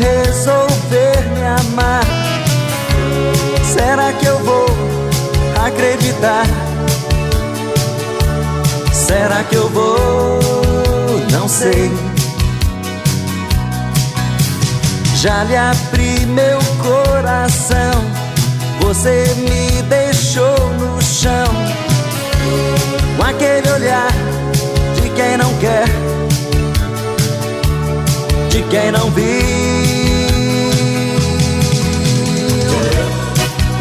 resolver me amar, será que eu vou acreditar? Será que eu vou? Não sei. Já lhe abri meu coração, você me deixou quem não viu.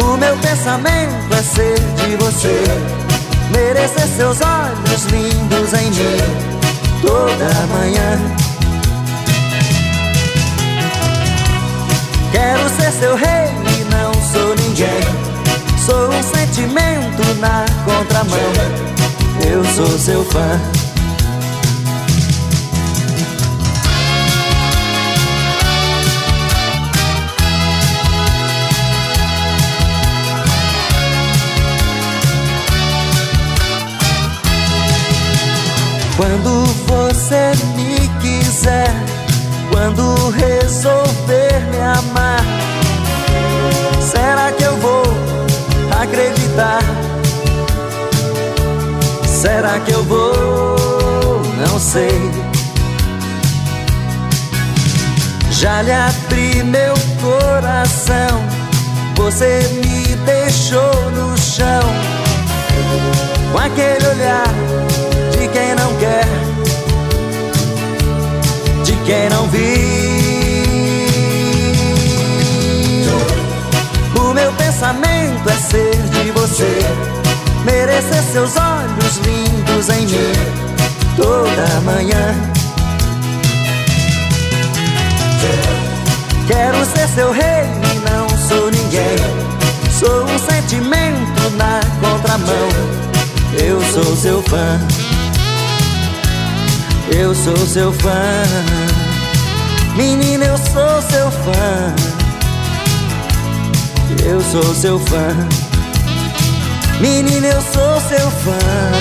O meu pensamento é ser de você, merecer seus olhos lindos em mim toda manhã. Quero ser seu rei e não sou ninguém. Sou um sentimento na contramão. Eu sou seu fã. Quando você me quiser, quando resolver me amar, será que eu vou acreditar? Será que eu vou? Não sei. Já lhe abri meu coração, você me deixou no chão, quem não viu. O meu pensamento é ser de você, merecer seus olhos lindos em mim toda manhã. Quero ser seu rei e não sou ninguém. Sou um sentimento na contramão. Eu sou seu fã. Eu sou seu fã, menina, eu sou seu fã. Eu sou seu fã, menina, eu sou seu fã.